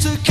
to